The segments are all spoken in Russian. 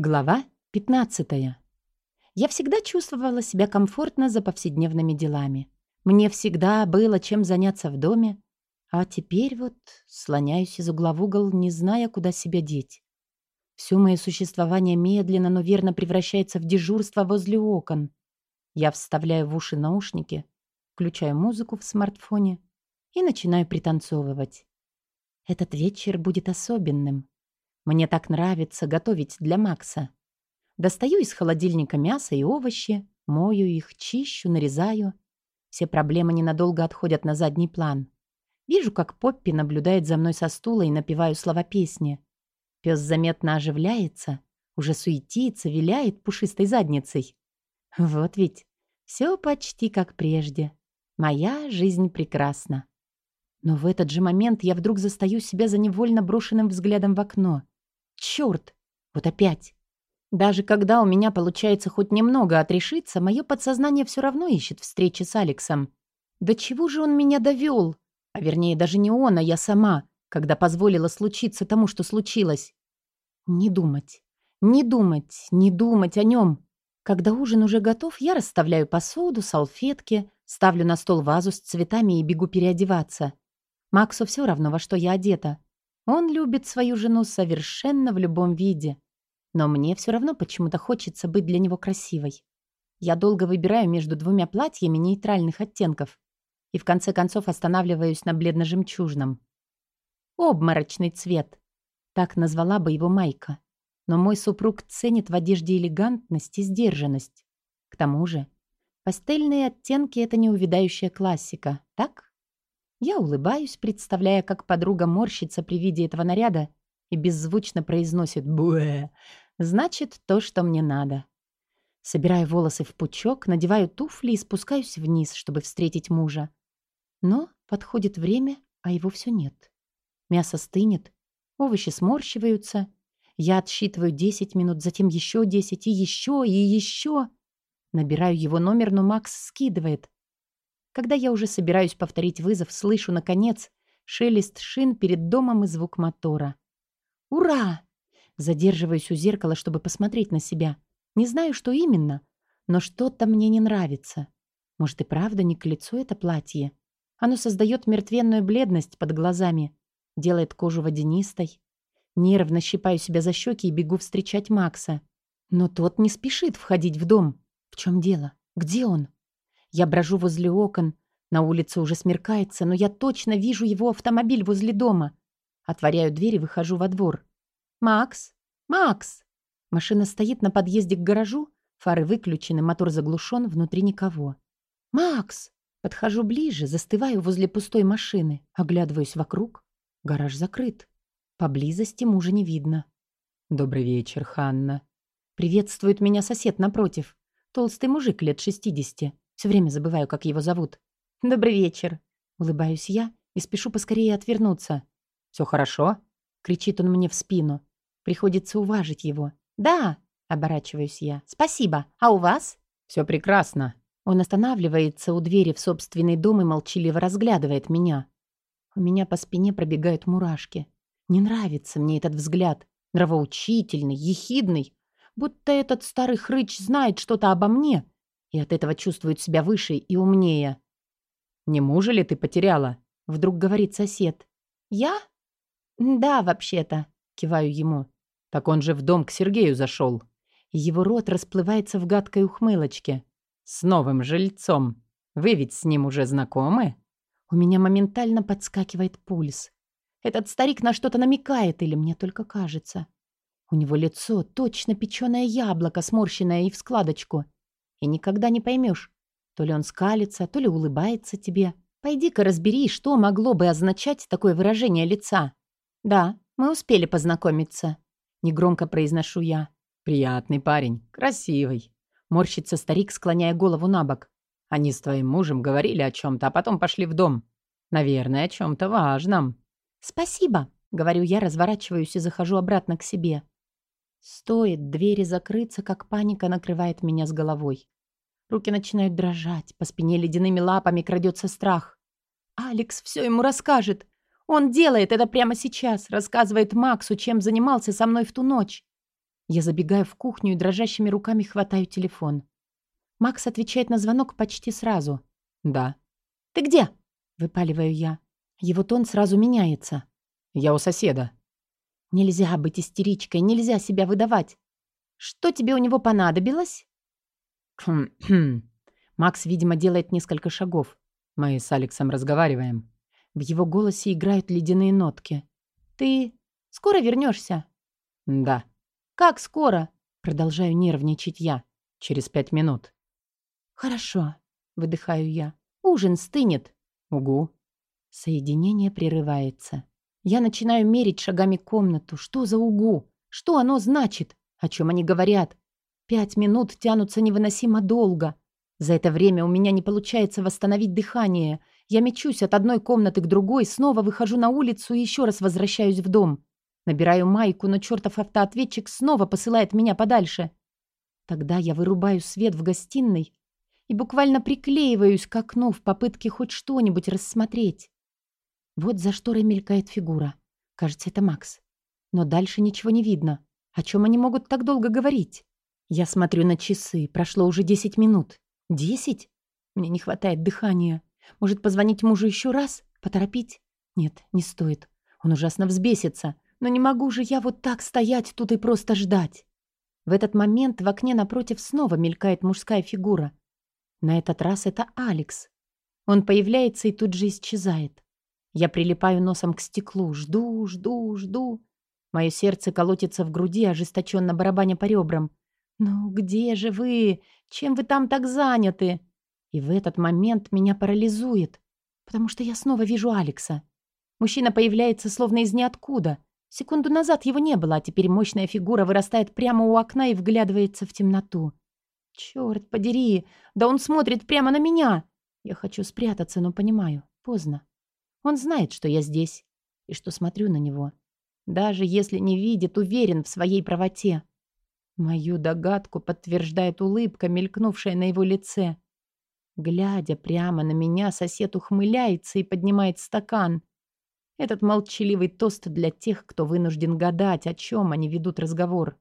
Глава 15. Я всегда чувствовала себя комфортно за повседневными делами. Мне всегда было чем заняться в доме, а теперь вот слоняюсь из угла в угол, не зная, куда себя деть. Все мое существование медленно, но верно превращается в дежурство возле окон. Я вставляю в уши наушники, включаю музыку в смартфоне и начинаю пританцовывать. Этот вечер будет особенным. Мне так нравится готовить для Макса. Достаю из холодильника мясо и овощи, мою их, чищу, нарезаю. Все проблемы ненадолго отходят на задний план. Вижу, как Поппи наблюдает за мной со стула и напеваю слова песни. Пес заметно оживляется, уже суетится, виляет пушистой задницей. Вот ведь, все почти как прежде. Моя жизнь прекрасна. Но в этот же момент я вдруг застаю себя за невольно брошенным взглядом в окно. Черт! Вот опять! Даже когда у меня получается хоть немного отрешиться, мое подсознание все равно ищет встречи с Алексом. До чего же он меня довел? А вернее, даже не он, а я сама, когда позволила случиться тому, что случилось. Не думать, не думать, не думать о нем. Когда ужин уже готов, я расставляю посуду, салфетки, ставлю на стол вазу с цветами и бегу переодеваться. Максу все равно, во что я одета. Он любит свою жену совершенно в любом виде. Но мне все равно почему-то хочется быть для него красивой. Я долго выбираю между двумя платьями нейтральных оттенков и в конце концов останавливаюсь на бледно-жемчужном. Обморочный цвет. Так назвала бы его Майка. Но мой супруг ценит в одежде элегантность и сдержанность. К тому же, пастельные оттенки — это неувядающая классика, так? Я улыбаюсь, представляя, как подруга морщится при виде этого наряда и беззвучно произносит «Буэ». Значит, то, что мне надо. Собираю волосы в пучок, надеваю туфли и спускаюсь вниз, чтобы встретить мужа. Но подходит время, а его все нет. Мясо стынет, овощи сморщиваются. Я отсчитываю 10 минут, затем еще 10 и еще, и еще. Набираю его номер, но Макс скидывает. Когда я уже собираюсь повторить вызов, слышу, наконец, шелест шин перед домом и звук мотора. «Ура!» Задерживаюсь у зеркала, чтобы посмотреть на себя. Не знаю, что именно, но что-то мне не нравится. Может, и правда не к лицу это платье? Оно создает мертвенную бледность под глазами, делает кожу водянистой. Нервно щипаю себя за щеки и бегу встречать Макса. Но тот не спешит входить в дом. В чем дело? Где он? Я брожу возле окон. На улице уже смеркается, но я точно вижу его автомобиль возле дома. Отворяю дверь и выхожу во двор. «Макс! Макс!» Машина стоит на подъезде к гаражу, фары выключены, мотор заглушен, внутри никого. «Макс!» Подхожу ближе, застываю возле пустой машины, оглядываюсь вокруг. Гараж закрыт. Поблизости мужа не видно. «Добрый вечер, Ханна». Приветствует меня сосед напротив. Толстый мужик лет шестидесяти. Все время забываю, как его зовут. «Добрый вечер!» Улыбаюсь я и спешу поскорее отвернуться. «Все хорошо?» — кричит он мне в спину. Приходится уважить его. «Да!» — оборачиваюсь я. «Спасибо. А у вас?» «Все прекрасно». Он останавливается у двери в собственный дом и молчаливо разглядывает меня. У меня по спине пробегают мурашки. Не нравится мне этот взгляд. Нравоучительный, ехидный. Будто этот старый хрыч знает что-то обо мне и от этого чувствует себя выше и умнее. «Не мужа ли ты потеряла?» — вдруг говорит сосед. «Я? Да, вообще-то», — киваю ему. «Так он же в дом к Сергею зашел». Его рот расплывается в гадкой ухмылочке. «С новым жильцом. Вы ведь с ним уже знакомы?» У меня моментально подскакивает пульс. Этот старик на что-то намекает, или мне только кажется. У него лицо точно печеное яблоко, сморщенное и в складочку — и никогда не поймешь, то ли он скалится, то ли улыбается тебе. Пойди-ка разбери, что могло бы означать такое выражение лица. Да, мы успели познакомиться. Негромко произношу я. Приятный парень, красивый. Морщится старик, склоняя голову на бок. Они с твоим мужем говорили о чем-то, а потом пошли в дом. Наверное, о чем-то важном. Спасибо, говорю я, разворачиваюсь и захожу обратно к себе. Стоит двери закрыться, как паника накрывает меня с головой. Руки начинают дрожать, по спине ледяными лапами крадется страх. Алекс все ему расскажет. Он делает это прямо сейчас, рассказывает Максу, чем занимался со мной в ту ночь. Я забегаю в кухню и дрожащими руками хватаю телефон. Макс отвечает на звонок почти сразу. «Да». «Ты где?» — выпаливаю я. Его тон сразу меняется. «Я у соседа». Нельзя быть истеричкой, нельзя себя выдавать. Что тебе у него понадобилось? Хм-хм. Макс, видимо, делает несколько шагов. Мы с Алексом разговариваем. В его голосе играют ледяные нотки. Ты скоро вернешься? Да. Как скоро? Продолжаю нервничать я. Через пять минут. Хорошо, выдыхаю я. Ужин стынет. Угу. Соединение прерывается. Я начинаю мерить шагами комнату. Что за угу? Что оно значит? О чем они говорят? Пять минут тянутся невыносимо долго. За это время у меня не получается восстановить дыхание. Я мечусь от одной комнаты к другой, снова выхожу на улицу и еще раз возвращаюсь в дом. Набираю майку, но чертов автоответчик снова посылает меня подальше. Тогда я вырубаю свет в гостиной и буквально приклеиваюсь к окну в попытке хоть что-нибудь рассмотреть. Вот за шторой мелькает фигура. Кажется, это Макс. Но дальше ничего не видно. О чем они могут так долго говорить? Я смотрю на часы. Прошло уже 10 минут. 10? Мне не хватает дыхания. Может, позвонить мужу еще раз? Поторопить? Нет, не стоит. Он ужасно взбесится. Но не могу же я вот так стоять тут и просто ждать. В этот момент в окне напротив снова мелькает мужская фигура. На этот раз это Алекс. Он появляется и тут же исчезает. Я прилипаю носом к стеклу, жду, жду, жду. Мое сердце колотится в груди, ожесточенно барабаня по ребрам. «Ну где же вы? Чем вы там так заняты?» И в этот момент меня парализует, потому что я снова вижу Алекса. Мужчина появляется словно из ниоткуда. Секунду назад его не было, а теперь мощная фигура вырастает прямо у окна и вглядывается в темноту. «Черт подери! Да он смотрит прямо на меня!» Я хочу спрятаться, но понимаю, поздно. Он знает, что я здесь и что смотрю на него. Даже если не видит, уверен в своей правоте. Мою догадку подтверждает улыбка, мелькнувшая на его лице. Глядя прямо на меня, сосед ухмыляется и поднимает стакан. Этот молчаливый тост для тех, кто вынужден гадать, о чем они ведут разговор.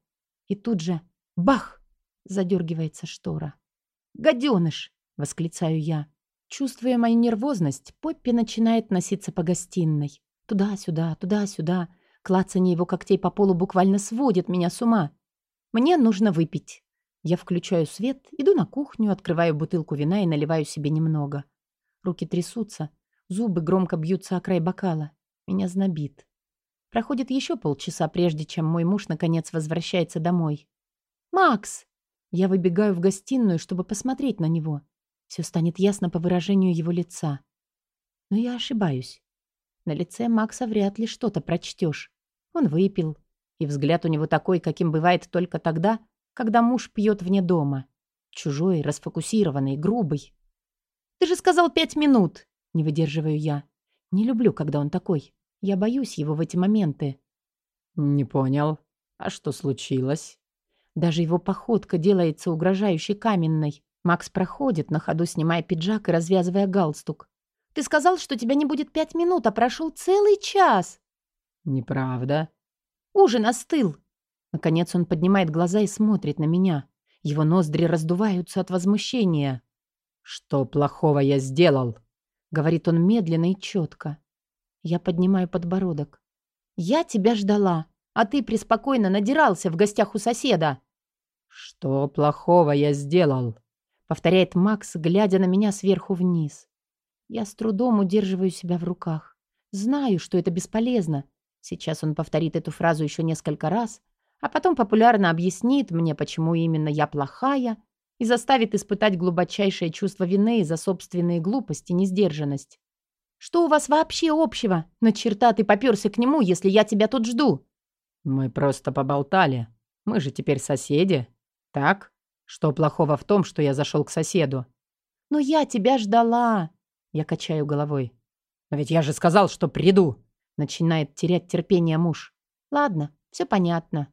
И тут же бах! Задергивается штора. «Гаденыш!» — восклицаю я. Чувствуя мою нервозность, Поппи начинает носиться по гостиной. Туда-сюда, туда-сюда. Клацанье его когтей по полу буквально сводит меня с ума. Мне нужно выпить. Я включаю свет, иду на кухню, открываю бутылку вина и наливаю себе немного. Руки трясутся, зубы громко бьются о край бокала. Меня знобит. Проходит еще полчаса, прежде чем мой муж наконец возвращается домой. «Макс!» Я выбегаю в гостиную, чтобы посмотреть на него. Все станет ясно по выражению его лица. Но я ошибаюсь. На лице Макса вряд ли что-то прочтешь. Он выпил, и взгляд у него такой, каким бывает только тогда, когда муж пьет вне дома. Чужой, расфокусированный, грубый. «Ты же сказал пять минут!» — не выдерживаю я. Не люблю, когда он такой. Я боюсь его в эти моменты. «Не понял. А что случилось?» Даже его походка делается угрожающе каменной. Макс проходит, на ходу снимая пиджак и развязывая галстук. «Ты сказал, что тебя не будет пять минут, а прошел целый час!» «Неправда», Ужин остыл!» Наконец он поднимает глаза и смотрит на меня. Его ноздри раздуваются от возмущения. «Что плохого я сделал?» Говорит он медленно и четко. Я поднимаю подбородок. «Я тебя ждала, а ты преспокойно надирался в гостях у соседа». «Что плохого я сделал?» Повторяет Макс, глядя на меня сверху вниз. Я с трудом удерживаю себя в руках. Знаю, что это бесполезно. Сейчас он повторит эту фразу еще несколько раз, а потом популярно объяснит мне, почему именно я плохая, и заставит испытать глубочайшее чувство вины за собственные глупости и несдержанность. «Что у вас вообще общего? На черта ты попёрся к нему, если я тебя тут жду?» «Мы просто поболтали. Мы же теперь соседи. Так? Что плохого в том, что я зашел к соседу?» «Но я тебя ждала!» Я качаю головой. «Но ведь я же сказал, что приду!» Начинает терять терпение муж. «Ладно, все понятно».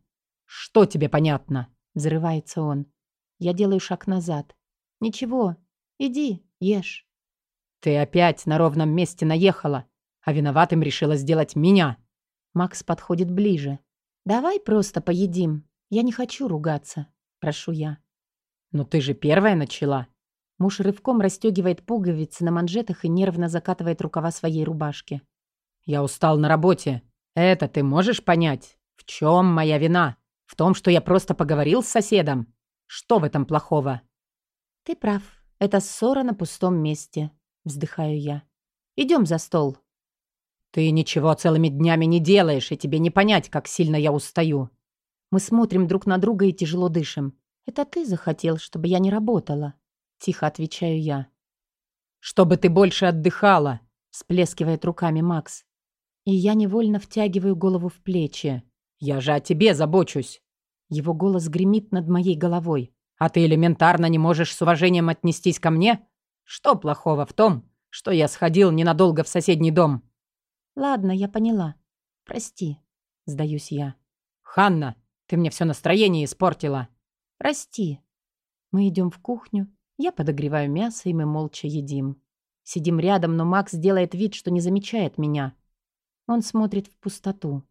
«Что тебе понятно?» Взрывается он. Я делаю шаг назад. «Ничего, иди, ешь». «Ты опять на ровном месте наехала, а виноватым решила сделать меня». Макс подходит ближе. «Давай просто поедим. Я не хочу ругаться, прошу я. «Но ты же первая начала». Муж рывком расстегивает пуговицы на манжетах и нервно закатывает рукава своей рубашки. «Я устал на работе. Это ты можешь понять? В чем моя вина? В том, что я просто поговорил с соседом? Что в этом плохого?» «Ты прав. Это ссора на пустом месте», — вздыхаю я. «Идем за стол». «Ты ничего целыми днями не делаешь, и тебе не понять, как сильно я устаю». Мы смотрим друг на друга и тяжело дышим. «Это ты захотел, чтобы я не работала?» Тихо отвечаю я. «Чтобы ты больше отдыхала!» Всплескивает руками Макс. И я невольно втягиваю голову в плечи. «Я же о тебе забочусь!» Его голос гремит над моей головой. «А ты элементарно не можешь с уважением отнестись ко мне? Что плохого в том, что я сходил ненадолго в соседний дом?» «Ладно, я поняла. Прости», — сдаюсь я. «Ханна, ты мне все настроение испортила». «Прости». Мы идем в кухню, я подогреваю мясо, и мы молча едим. Сидим рядом, но Макс делает вид, что не замечает меня. Он смотрит в пустоту.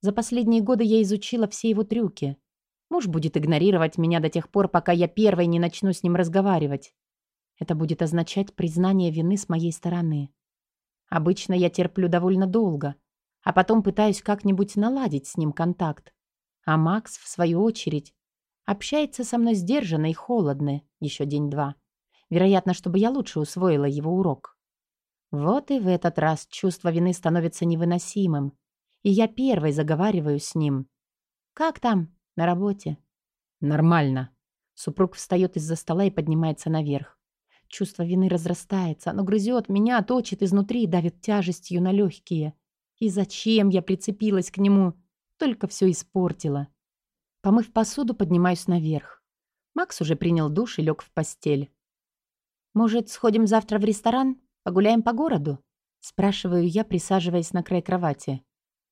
За последние годы я изучила все его трюки. Муж будет игнорировать меня до тех пор, пока я первой не начну с ним разговаривать. Это будет означать признание вины с моей стороны. Обычно я терплю довольно долго, а потом пытаюсь как-нибудь наладить с ним контакт. А Макс, в свою очередь, общается со мной сдержанно и холодно еще день-два. Вероятно, чтобы я лучше усвоила его урок. Вот и в этот раз чувство вины становится невыносимым, и я первой заговариваю с ним. «Как там? На работе?» «Нормально». Супруг встает из-за стола и поднимается наверх. Чувство вины разрастается, оно грызет меня, точит изнутри, давит тяжестью на легкие. И зачем я прицепилась к нему? Только все испортила. Помыв посуду, поднимаюсь наверх. Макс уже принял душ и лег в постель. «Может, сходим завтра в ресторан? Погуляем по городу?» Спрашиваю я, присаживаясь на край кровати.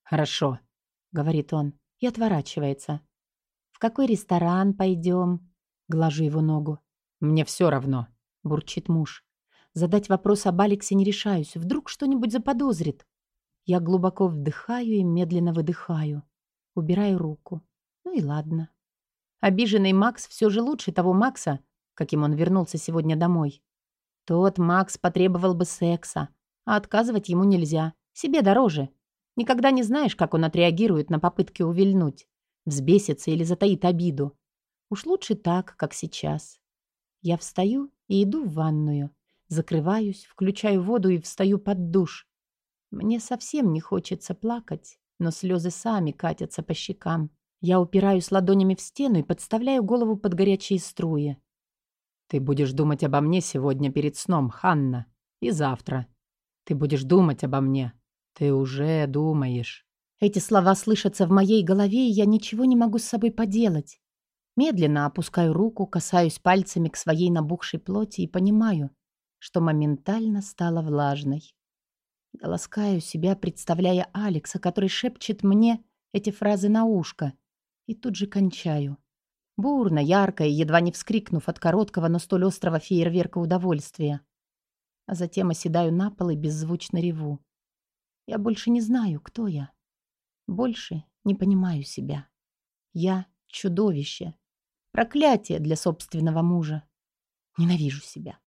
«Хорошо», — говорит он и отворачивается. «В какой ресторан пойдем?» Глажу его ногу. «Мне все равно», — бурчит муж. Задать вопрос об Алексе не решаюсь. Вдруг что-нибудь заподозрит. Я глубоко вдыхаю и медленно выдыхаю. Убираю руку. Ну и ладно. Обиженный Макс все же лучше того Макса, каким он вернулся сегодня домой. Тот Макс потребовал бы секса, а отказывать ему нельзя. Себе дороже. Никогда не знаешь, как он отреагирует на попытки увильнуть. Взбесится или затаит обиду. Уж лучше так, как сейчас. Я встаю и иду в ванную. Закрываюсь, включаю воду и встаю под душ. Мне совсем не хочется плакать, но слезы сами катятся по щекам. Я упираюсь ладонями в стену и подставляю голову под горячие струи. «Ты будешь думать обо мне сегодня перед сном, Ханна, и завтра. Ты будешь думать обо мне. Ты уже думаешь». Эти слова слышатся в моей голове, и я ничего не могу с собой поделать. Медленно опускаю руку, касаюсь пальцами к своей набухшей плоти и понимаю, что моментально стала влажной. Я ласкаю себя, представляя Алекса, который шепчет мне эти фразы на ушко, и тут же кончаю. Бурно, ярко и едва не вскрикнув от короткого, но столь острого фейерверка удовольствия. А затем оседаю на пол и беззвучно реву. Я больше не знаю, кто я. Больше не понимаю себя. Я чудовище, Проклятие для собственного мужа. Ненавижу себя.